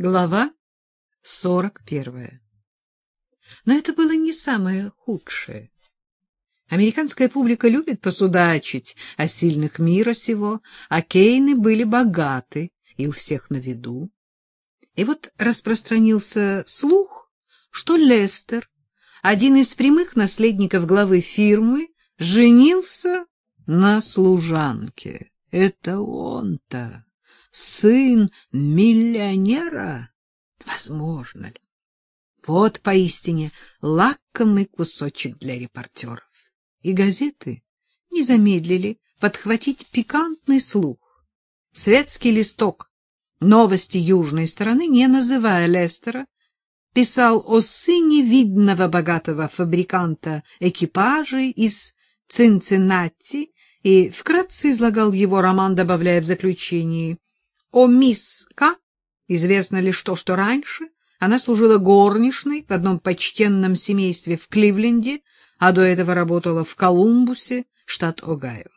Глава сорок первая. Но это было не самое худшее. Американская публика любит посудачить о сильных мира сего, а Кейны были богаты и у всех на виду. И вот распространился слух, что Лестер, один из прямых наследников главы фирмы, женился на служанке. Это он-то сын миллионера? Возможно ли? Вот поистине лакомый кусочек для репортеров. И газеты не замедлили подхватить пикантный слух. Светский листок новости южной стороны, не называя Лестера, писал о сыне видного богатого фабриканта экипажей из Цинциннати и вкратце излагал его роман, добавляя в заключении о мисс К. Известно лишь то, что раньше она служила горничной в одном почтенном семействе в Кливленде, а до этого работала в Колумбусе, штат Огайо.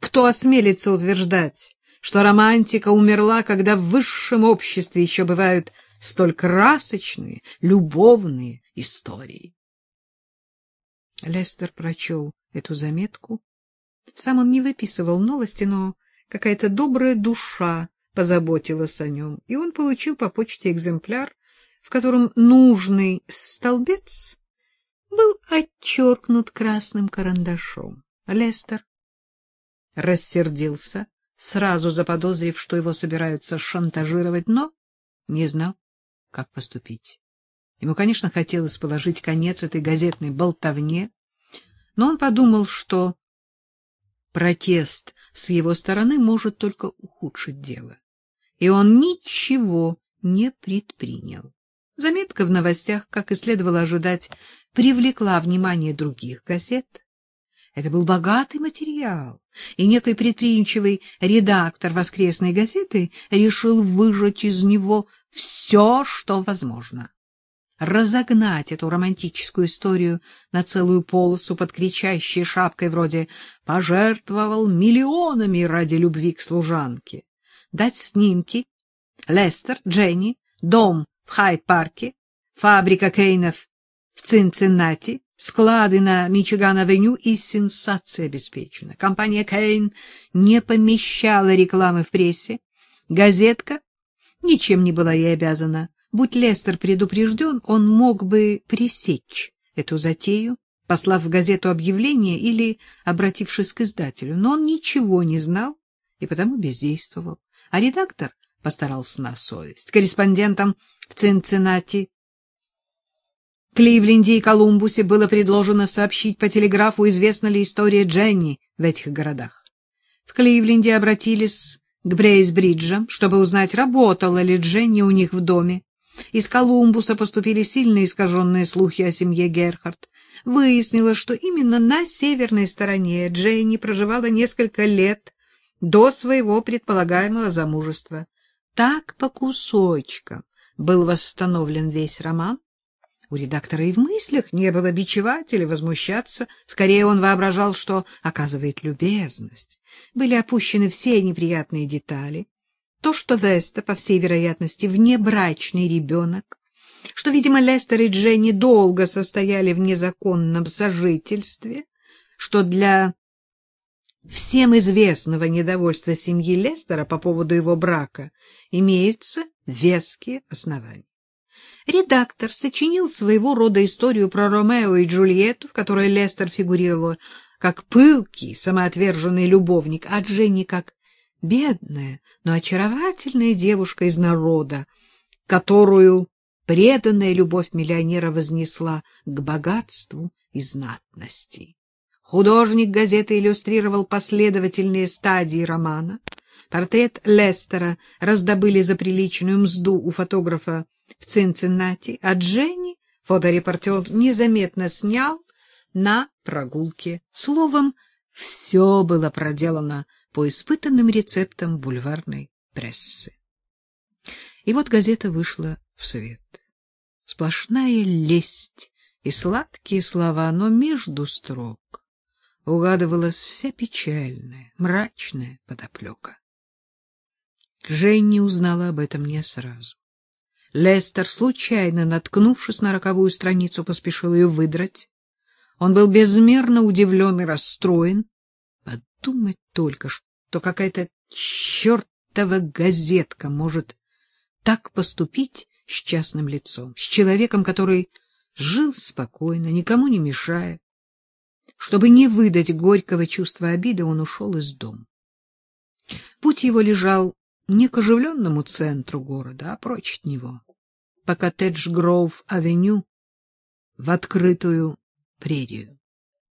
Кто осмелится утверждать, что романтика умерла, когда в высшем обществе еще бывают столь красочные, любовные истории? Лестер прочел эту заметку. Сам он не выписывал новости, но какая-то добрая душа позаботилась о нем, и он получил по почте экземпляр, в котором нужный столбец был отчеркнут красным карандашом. Лестер рассердился, сразу заподозрив, что его собираются шантажировать, но не знал, как поступить. Ему, конечно, хотелось положить конец этой газетной болтовне, но он подумал, что Протест с его стороны может только ухудшить дело. И он ничего не предпринял. Заметка в новостях, как и следовало ожидать, привлекла внимание других газет. Это был богатый материал, и некий предприимчивый редактор воскресной газеты решил выжать из него все, что возможно разогнать эту романтическую историю на целую полосу под кричащей шапкой вроде «пожертвовал миллионами ради любви к служанке», дать снимки. Лестер, Дженни, дом в Хайд-парке, фабрика Кейнов в Цинциннати, склады на Мичиган-авеню и сенсация обеспечена. Компания Кейн не помещала рекламы в прессе, газетка. Ничем не была ей обязана. Будь Лестер предупрежден, он мог бы пресечь эту затею, послав в газету объявление или обратившись к издателю. Но он ничего не знал и потому бездействовал. А редактор постарался на совесть. Корреспондентам в Цинциннати, Кливленде и Колумбусе было предложено сообщить по телеграфу, известна ли история Дженни в этих городах. В Кливленде обратились к Брейсбриджам, чтобы узнать, работала ли Дженни у них в доме. Из Колумбуса поступили сильно искаженные слухи о семье Герхард. Выяснилось, что именно на северной стороне Дженни проживала несколько лет до своего предполагаемого замужества. Так по кусочкам был восстановлен весь роман. У редактора и в мыслях не было бичевать или возмущаться. Скорее он воображал, что оказывает любезность. Были опущены все неприятные детали то, что Веста, по всей вероятности, внебрачный ребенок, что, видимо, Лестер и Дженни долго состояли в незаконном сожительстве, что для всем известного недовольства семьи Лестера по поводу его брака имеются веские основания. Редактор сочинил своего рода историю про Ромео и Джульетту, в которой Лестер фигурировал как пылкий, самоотверженный любовник, а Дженни как бедная, но очаровательная девушка из народа, которую преданная любовь миллионера вознесла к богатству и знатности. Художник газеты иллюстрировал последовательные стадии романа. Портрет Лестера раздобыли за приличную мзду у фотографа в Цинциннати, а Дженни фоторепортер незаметно снял на прогулке. Словом, все было проделано по испытанным рецептам бульварной прессы. И вот газета вышла в свет. Сплошная лесть и сладкие слова, но между строк угадывалась вся печальная, мрачная подоплека. Дженни узнала об этом не сразу. Лестер, случайно наткнувшись на роковую страницу, поспешил ее выдрать. Он был безмерно удивлен и расстроен. Подумать только, что какая-то чертова газетка может так поступить с частным лицом, с человеком, который жил спокойно, никому не мешая. Чтобы не выдать горького чувства обиды, он ушел из дома. Путь его лежал не к оживленному центру города, а прочь от него, по Коттедж-Гроув-авеню в открытую прерию.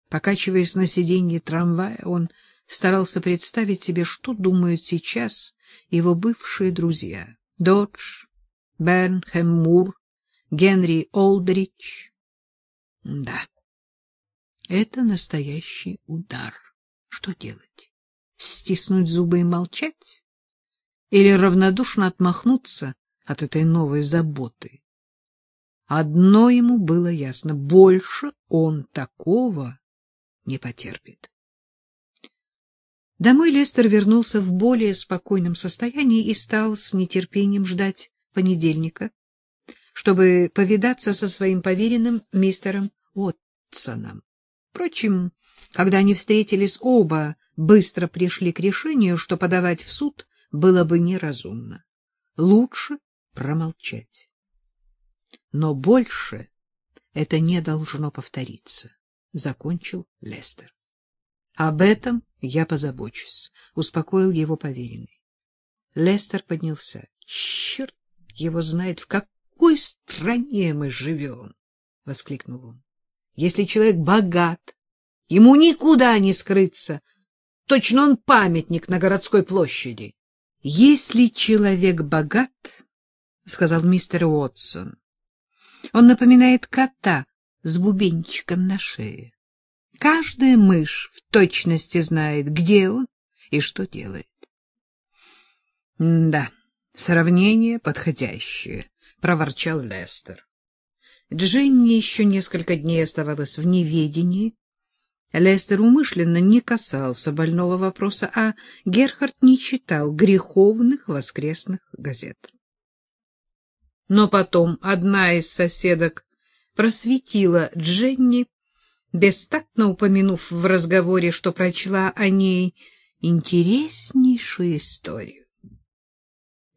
Покачиваясь на сиденье трамвая, он старался представить себе, что думают сейчас его бывшие друзья — Додж, Бернхэм Мур, Генри Олдрич. Да, это настоящий удар. Что делать? Стиснуть зубы и молчать? или равнодушно отмахнуться от этой новой заботы. Одно ему было ясно — больше он такого не потерпит. Домой Лестер вернулся в более спокойном состоянии и стал с нетерпением ждать понедельника, чтобы повидаться со своим поверенным мистером Отсоном. Впрочем, когда они встретились, оба быстро пришли к решению, что подавать в суд было бы неразумно. Лучше промолчать. Но больше это не должно повториться, — закончил Лестер. — Об этом я позабочусь, — успокоил его поверенный. Лестер поднялся. — Черт его знает, в какой стране мы живем! — воскликнул он. — Если человек богат, ему никуда не скрыться. Точно он памятник на городской площади. — Если человек богат, — сказал мистер Уотсон, — он напоминает кота с бубенчиком на шее. Каждая мышь в точности знает, где он и что делает. — Да, сравнение подходящее, — проворчал Лестер. Дженни еще несколько дней оставалась в неведении, Лестер умышленно не касался больного вопроса, а Герхард не читал греховных воскресных газет. Но потом одна из соседок просветила Дженни, бестактно упомянув в разговоре, что прочла о ней интереснейшую историю.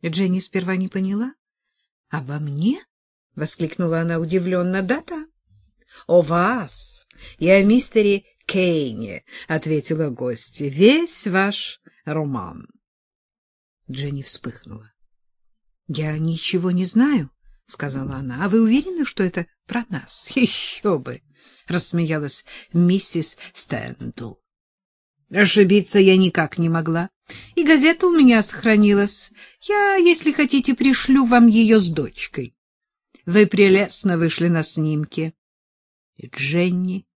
Дженни сперва не поняла. — Обо мне? — воскликнула она удивленно. Да — Да-да. — О вас и о мистере Кейне, — ответила гостья, — весь ваш роман. Дженни вспыхнула. — Я ничего не знаю, — сказала она. — А вы уверены, что это про нас? — Еще бы! — рассмеялась миссис Стэндл. Ошибиться я никак не могла. И газета у меня сохранилась. Я, если хотите, пришлю вам ее с дочкой. Вы прелестно вышли на снимке. И Дженни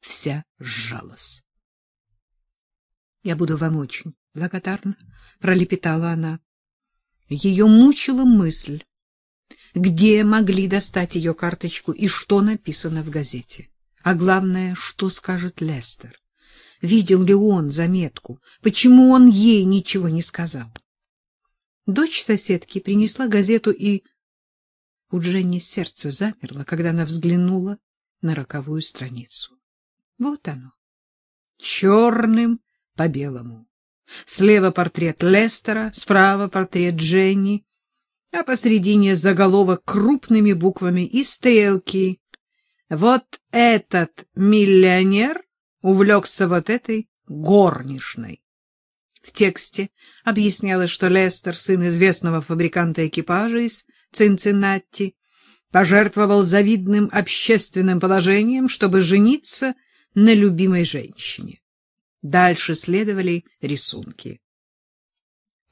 вся сжалась. — Я буду вам очень благодарна, — пролепетала она. Ее мучила мысль, где могли достать ее карточку и что написано в газете. А главное, что скажет Лестер. Видел ли он заметку? Почему он ей ничего не сказал? Дочь соседки принесла газету, и у Дженни сердце замерло, когда она взглянула на роковую страницу. Вот оно. Черным по белому. Слева портрет Лестера, справа портрет Дженни, а посредине заголовок крупными буквами и стрелки. Вот этот миллионер увлекся вот этой горничной. В тексте объяснялось, что Лестер, сын известного фабриканта экипажа из Цинциннати, пожертвовал завидным общественным положением, чтобы жениться на любимой женщине. Дальше следовали рисунки.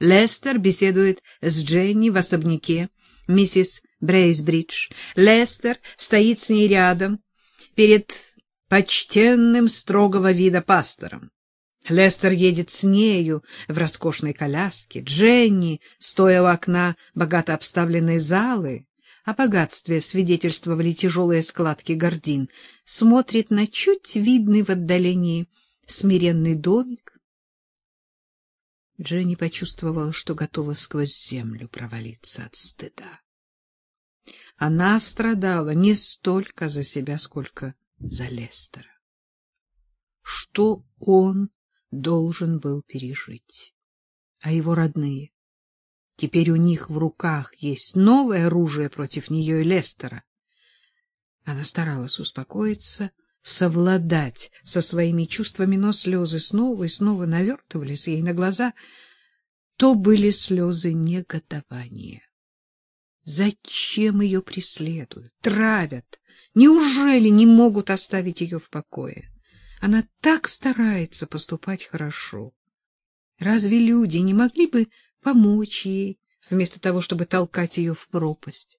Лестер беседует с Дженни в особняке миссис Брейсбридж. Лестер стоит с ней рядом перед почтенным строгого вида пастором. Лестер едет с нею в роскошной коляске. Дженни, стоя у окна богато обставленной залы, о богатстве свидетельствовали тяжелые складки гордин, смотрит на чуть видный в отдалении смиренный домик. Дженни почувствовала, что готова сквозь землю провалиться от стыда. Она страдала не столько за себя, сколько за Лестера. Что он должен был пережить? А его родные? Теперь у них в руках есть новое оружие против нее и Лестера. Она старалась успокоиться, совладать со своими чувствами, но слезы снова и снова навертывались ей на глаза. То были слезы негодования. Зачем ее преследуют, травят? Неужели не могут оставить ее в покое? Она так старается поступать хорошо. Разве люди не могли бы помочь ей, вместо того, чтобы толкать ее в пропасть?